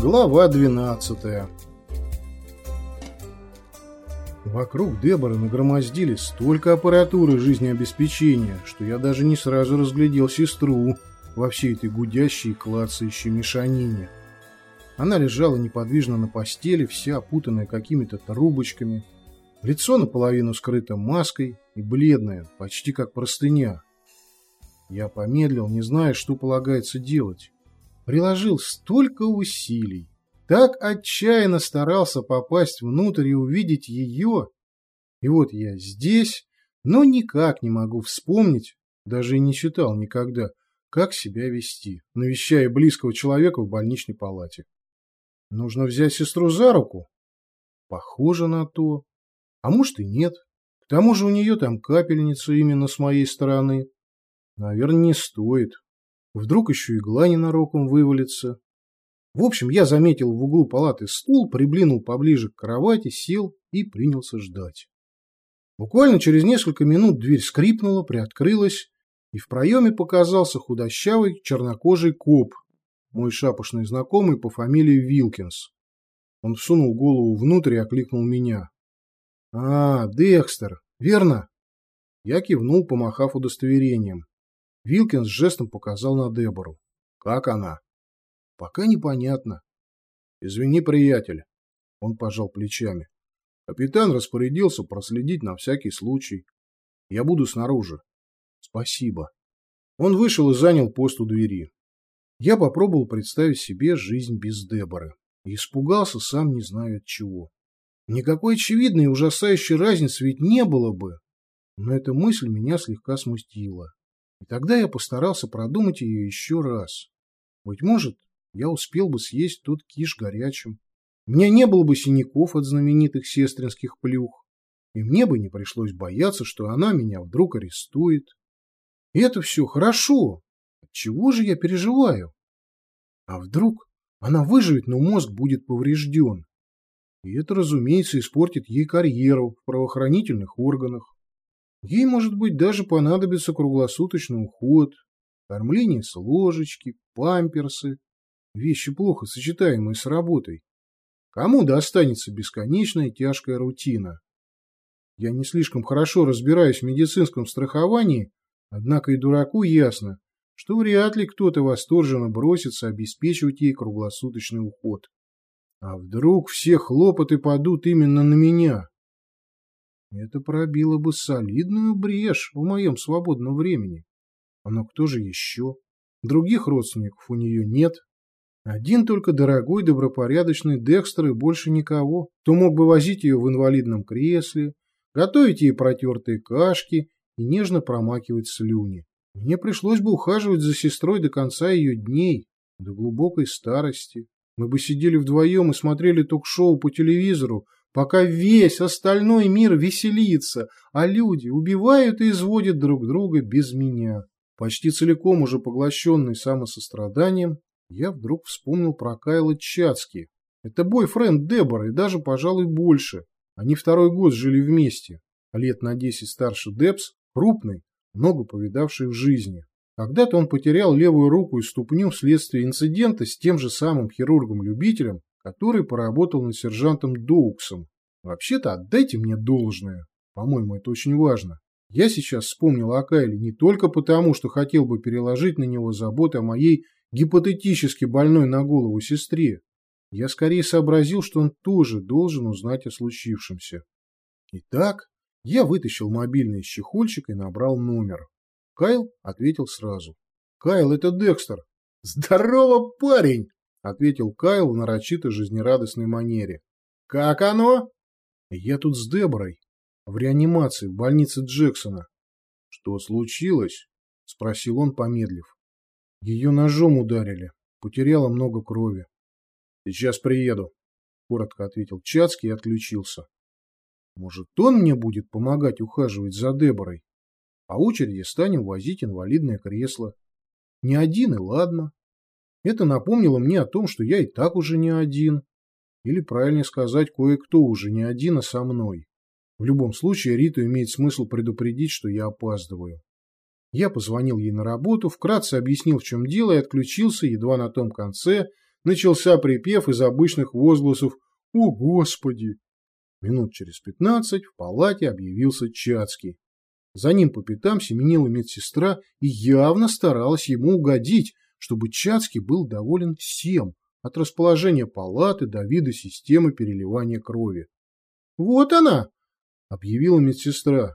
Глава 12 Вокруг Дебора нагромоздили столько аппаратуры жизнеобеспечения, что я даже не сразу разглядел сестру во всей этой гудящей и клацающей мешанине. Она лежала неподвижно на постели, вся опутанная какими-то трубочками, лицо наполовину скрыто маской и бледное, почти как простыня. Я помедлил, не зная, что полагается делать приложил столько усилий, так отчаянно старался попасть внутрь и увидеть ее. И вот я здесь, но никак не могу вспомнить, даже и не читал никогда, как себя вести, навещая близкого человека в больничной палате. Нужно взять сестру за руку? Похоже на то. А может и нет. К тому же у нее там капельница именно с моей стороны. Наверное, не стоит. Вдруг еще игла ненароком вывалится. В общем, я заметил в углу палаты стул, приблинул поближе к кровати, сел и принялся ждать. Буквально через несколько минут дверь скрипнула, приоткрылась, и в проеме показался худощавый чернокожий коп, мой шапошный знакомый по фамилии Вилкинс. Он всунул голову внутрь и окликнул меня. — А, Декстер, верно? Я кивнул, помахав удостоверением. Вилкинс жестом показал на Дебору. «Как она?» «Пока непонятно». «Извини, приятель». Он пожал плечами. Капитан распорядился проследить на всякий случай. Я буду снаружи. Спасибо. Он вышел и занял пост у двери. Я попробовал представить себе жизнь без Деборы. И испугался, сам не знаю от чего. Никакой очевидной и ужасающей разницы ведь не было бы. Но эта мысль меня слегка смутила. И тогда я постарался продумать ее еще раз. Быть может, я успел бы съесть тот киш горячим. У меня не было бы синяков от знаменитых сестринских плюх. И мне бы не пришлось бояться, что она меня вдруг арестует. И это все хорошо. Отчего же я переживаю? А вдруг она выживет, но мозг будет поврежден? И это, разумеется, испортит ей карьеру в правоохранительных органах. Ей, может быть, даже понадобится круглосуточный уход, кормление с ложечки, памперсы, вещи плохо сочетаемые с работой. Кому достанется бесконечная тяжкая рутина? Я не слишком хорошо разбираюсь в медицинском страховании, однако и дураку ясно, что вряд ли кто-то восторженно бросится обеспечивать ей круглосуточный уход. А вдруг все хлопоты падут именно на меня? Это пробило бы солидную брешь в моем свободном времени. Но кто же еще? Других родственников у нее нет. Один только дорогой добропорядочный Декстер и больше никого, кто мог бы возить ее в инвалидном кресле, готовить ей протертые кашки и нежно промакивать слюни. Мне пришлось бы ухаживать за сестрой до конца ее дней, до глубокой старости. Мы бы сидели вдвоем и смотрели ток-шоу по телевизору, пока весь остальной мир веселится, а люди убивают и изводят друг друга без меня. Почти целиком уже поглощенный самосостраданием, я вдруг вспомнил про Кайла Чацки. Это бойфренд Дебора и даже, пожалуй, больше. Они второй год жили вместе, лет на десять старше Дебс, крупный, много повидавший в жизни. Когда-то он потерял левую руку и ступню вследствие инцидента с тем же самым хирургом-любителем, который поработал над сержантом Доуксом. Вообще-то отдайте мне должное. По-моему, это очень важно. Я сейчас вспомнил о Кайле не только потому, что хотел бы переложить на него заботы о моей гипотетически больной на голову сестре. Я скорее сообразил, что он тоже должен узнать о случившемся. Итак, я вытащил мобильный из чехольчика и набрал номер. Кайл ответил сразу. «Кайл, это Декстер». «Здорово, парень!» — ответил Кайл в нарочито жизнерадостной манере. «Как оно?» «Я тут с Деборой. В реанимации, в больнице Джексона». «Что случилось?» — спросил он, помедлив. «Ее ножом ударили. Потеряла много крови». «Сейчас приеду», — коротко ответил Чацкий и отключился. «Может, он мне будет помогать ухаживать за Деборой? По очереди станем возить инвалидное кресло. Не один и ладно». Это напомнило мне о том, что я и так уже не один. Или, правильнее сказать, кое-кто уже не один, а со мной. В любом случае, Риту имеет смысл предупредить, что я опаздываю. Я позвонил ей на работу, вкратце объяснил, в чем дело, и отключился, едва на том конце начался припев из обычных возгласов «О, Господи!». Минут через пятнадцать в палате объявился Чацкий. За ним по пятам семенила медсестра и явно старалась ему угодить, чтобы Чацкий был доволен всем, от расположения палаты до вида системы переливания крови. «Вот она!» — объявила медсестра.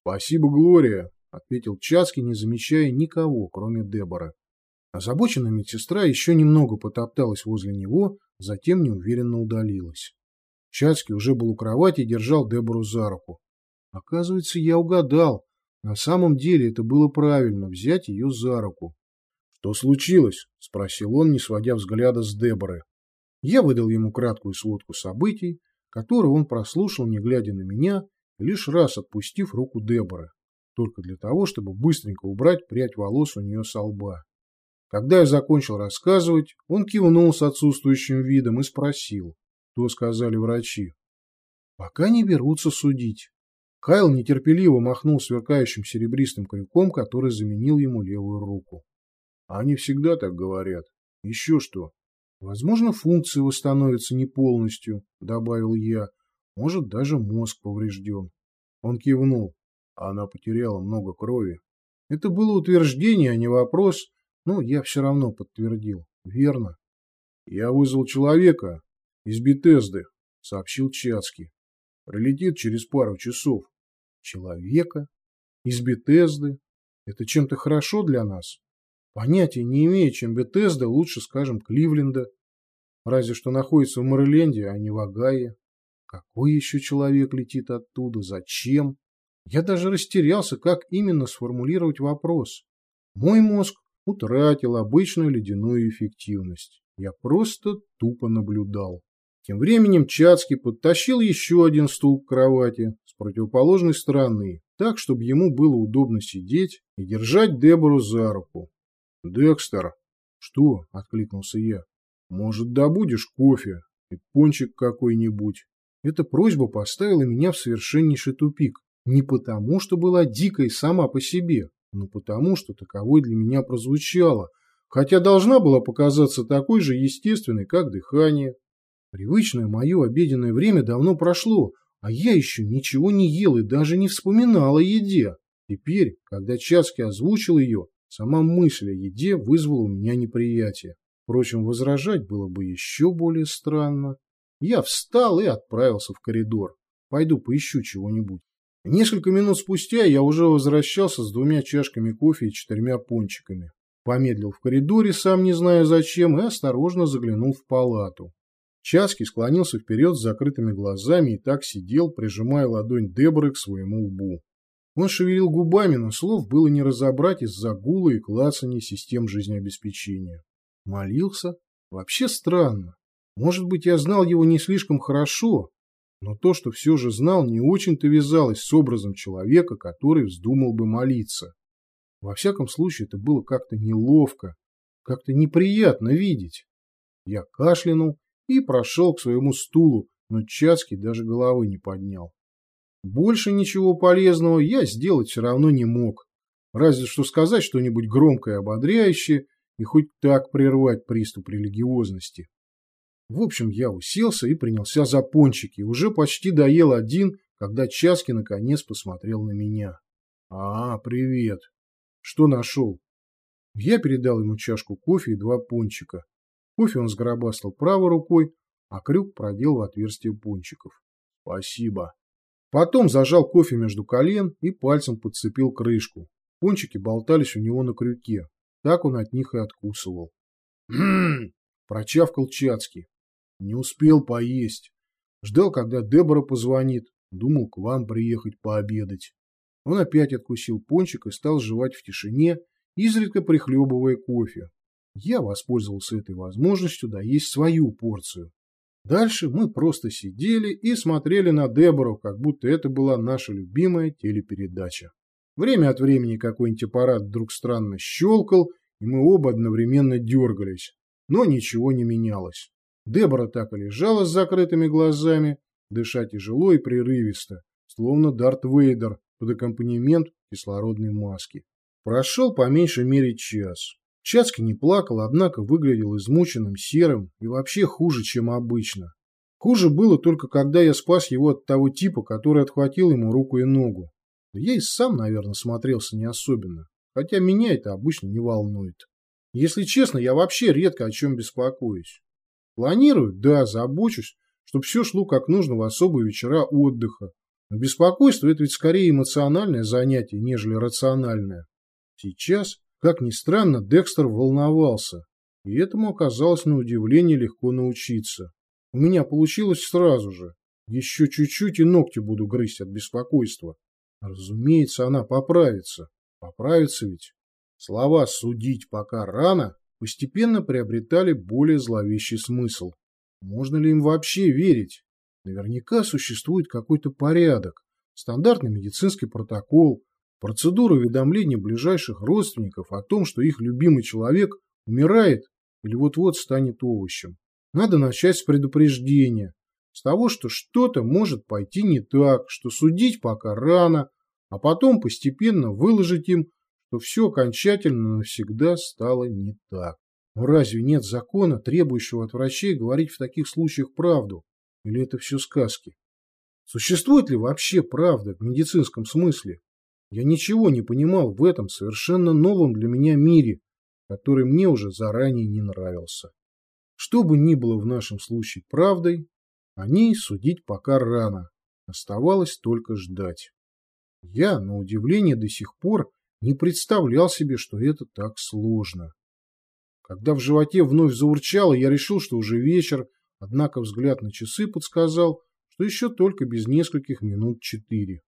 «Спасибо, Глория!» — ответил Чацкий, не замечая никого, кроме Дебора. Озабоченная медсестра еще немного потопталась возле него, затем неуверенно удалилась. Чацкий уже был у кровати и держал Дебору за руку. Оказывается, я угадал. На самом деле это было правильно — взять ее за руку. «Что случилось?» — спросил он, не сводя взгляда с Деборы. Я выдал ему краткую сводку событий, которую он прослушал, не глядя на меня, лишь раз отпустив руку Деборы, только для того, чтобы быстренько убрать прядь волос у нее со лба. Когда я закончил рассказывать, он кивнул с отсутствующим видом и спросил, что сказали врачи. Пока не берутся судить. Кайл нетерпеливо махнул сверкающим серебристым крюком, который заменил ему левую руку. Они всегда так говорят. Еще что? Возможно, функции восстановятся не полностью, добавил я. Может, даже мозг поврежден. Он кивнул. Она потеряла много крови. Это было утверждение, а не вопрос, но я все равно подтвердил. Верно. Я вызвал человека из Бетезды, сообщил Чацкий. Прилетит через пару часов. Человека? Из Бетезды? Это чем-то хорошо для нас? Понятия не имею, чем Бетезда, лучше, скажем, Кливленда. Разве что находится в Мэриленде, а не в Огайо. Какой еще человек летит оттуда? Зачем? Я даже растерялся, как именно сформулировать вопрос. Мой мозг утратил обычную ледяную эффективность. Я просто тупо наблюдал. Тем временем Чацкий подтащил еще один стул к кровати с противоположной стороны, так, чтобы ему было удобно сидеть и держать Дебору за руку. «Декстер!» «Что?» — откликнулся я. «Может, добудешь кофе и пончик какой-нибудь?» Эта просьба поставила меня в совершеннейший тупик. Не потому, что была дикой сама по себе, но потому, что таковой для меня прозвучала, хотя должна была показаться такой же естественной, как дыхание. Привычное мое обеденное время давно прошло, а я еще ничего не ел и даже не вспоминал о еде. Теперь, когда Чацкий озвучил ее, Сама мысль о еде вызвала у меня неприятие. Впрочем, возражать было бы еще более странно. Я встал и отправился в коридор. Пойду поищу чего-нибудь. Несколько минут спустя я уже возвращался с двумя чашками кофе и четырьмя пончиками. Помедлил в коридоре, сам не зная зачем, и осторожно заглянул в палату. Часки склонился вперед с закрытыми глазами и так сидел, прижимая ладонь Деборы к своему лбу. Он шевелил губами, но слов было не разобрать из-за гула и клацания систем жизнеобеспечения. Молился? Вообще странно. Может быть, я знал его не слишком хорошо, но то, что все же знал, не очень-то вязалось с образом человека, который вздумал бы молиться. Во всяком случае, это было как-то неловко, как-то неприятно видеть. Я кашлянул и прошел к своему стулу, но Чацкий даже головы не поднял. Больше ничего полезного я сделать все равно не мог. Разве что сказать что-нибудь громкое и ободряющее и хоть так прервать приступ религиозности. В общем, я уселся и принялся за пончики. Уже почти доел один, когда Часки наконец посмотрел на меня. «А, привет. Что нашел?» Я передал ему чашку кофе и два пончика. Кофе он сгробастал правой рукой, а крюк продел в отверстие пончиков. «Спасибо». Потом зажал кофе между колен и пальцем подцепил крышку. Пончики болтались у него на крюке. Так он от них и откусывал. «Хм!» – прочавкал Чацкий. Не успел поесть. Ждал, когда Дебора позвонит. Думал к вам приехать пообедать. Он опять откусил пончик и стал жевать в тишине, изредка прихлебывая кофе. Я воспользовался этой возможностью доесть свою порцию. Дальше мы просто сидели и смотрели на Дебору, как будто это была наша любимая телепередача. Время от времени какой-нибудь аппарат вдруг странно щелкал, и мы оба одновременно дергались. Но ничего не менялось. Дебора так и лежала с закрытыми глазами, дыша тяжело и прерывисто, словно Дарт Вейдер под аккомпанемент кислородной маски. Прошел по меньшей мере час. Чацкий не плакал, однако выглядел измученным, серым и вообще хуже, чем обычно. Хуже было только, когда я спас его от того типа, который отхватил ему руку и ногу. Я и сам, наверное, смотрелся не особенно, хотя меня это обычно не волнует. Если честно, я вообще редко о чем беспокоюсь. Планирую, да, забочусь, чтобы все шло как нужно в особые вечера отдыха. Но беспокойство – это ведь скорее эмоциональное занятие, нежели рациональное. Сейчас, как ни странно, Декстер волновался, и этому оказалось на удивление легко научиться. У меня получилось сразу же. Еще чуть-чуть и ногти буду грызть от беспокойства. Разумеется, она поправится. Поправится ведь. Слова «судить пока рано» постепенно приобретали более зловещий смысл. Можно ли им вообще верить? Наверняка существует какой-то порядок, стандартный медицинский протокол, процедура уведомления ближайших родственников о том, что их любимый человек умирает или вот-вот станет овощем. Надо начать с предупреждения, с того, что что-то может пойти не так, что судить пока рано, а потом постепенно выложить им, что все окончательно навсегда стало не так. Но разве нет закона, требующего от врачей говорить в таких случаях правду? Или это все сказки? Существует ли вообще правда в медицинском смысле? Я ничего не понимал в этом совершенно новом для меня мире, который мне уже заранее не нравился. Что бы ни было в нашем случае правдой, о ней судить пока рано. Оставалось только ждать. Я, на удивление, до сих пор не представлял себе, что это так сложно. Когда в животе вновь заурчало, я решил, что уже вечер, однако взгляд на часы подсказал, что еще только без нескольких минут четыре.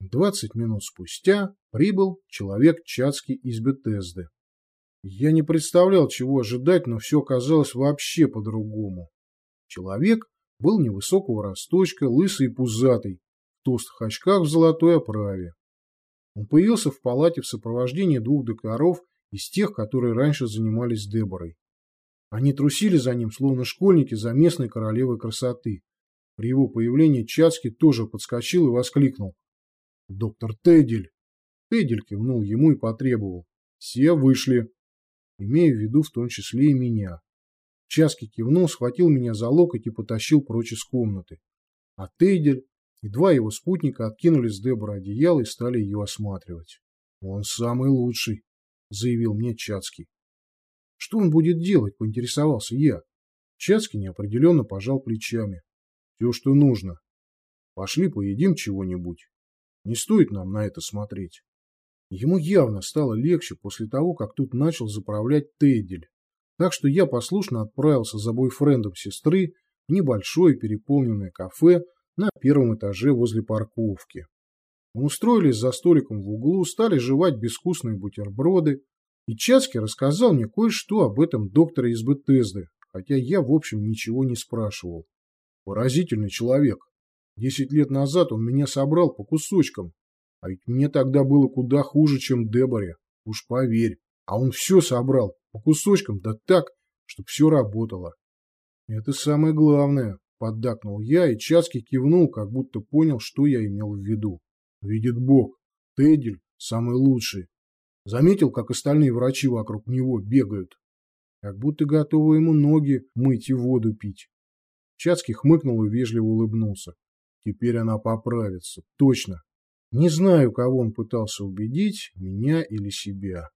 Двадцать минут спустя прибыл человек Чацкий из Бетезды. Я не представлял, чего ожидать, но все казалось вообще по-другому. Человек был невысокого росточка, лысый и пузатый, в толстых очках в золотой оправе. Он появился в палате в сопровождении двух докторов из тех, которые раньше занимались Деборой. Они трусили за ним, словно школьники за местной королевой красоты. При его появлении Чацкий тоже подскочил и воскликнул. «Доктор Тедель!» Тедель кивнул ему и потребовал. «Все вышли!» Имея в виду в том числе и меня. Часки кивнул, схватил меня за локоть и потащил прочь из комнаты. А Тейдель и два его спутника откинули с Дебора одеяло и стали ее осматривать. «Он самый лучший», — заявил мне Чацкий. «Что он будет делать?» — поинтересовался я. Чацкий неопределенно пожал плечами. «Все, что нужно. Пошли поедим чего-нибудь. Не стоит нам на это смотреть». Ему явно стало легче после того, как тут начал заправлять Тейдель. Так что я послушно отправился за бойфрендом сестры в небольшое переполненное кафе на первом этаже возле парковки. Мы устроились за столиком в углу, стали жевать безвкусные бутерброды, и Чацкий рассказал мне кое-что об этом докторе из Бетезды, хотя я, в общем, ничего не спрашивал. Поразительный человек. Десять лет назад он меня собрал по кусочкам, а ведь мне тогда было куда хуже, чем Деборе, уж поверь. А он все собрал, по кусочкам, да так, чтобы все работало. Это самое главное, поддакнул я, и Чацкий кивнул, как будто понял, что я имел в виду. Видит Бог, Тедель самый лучший. Заметил, как остальные врачи вокруг него бегают. Как будто готовы ему ноги мыть и воду пить. Чацкий хмыкнул и вежливо улыбнулся. Теперь она поправится. Точно. Не знаю, кого он пытался убедить, меня или себя.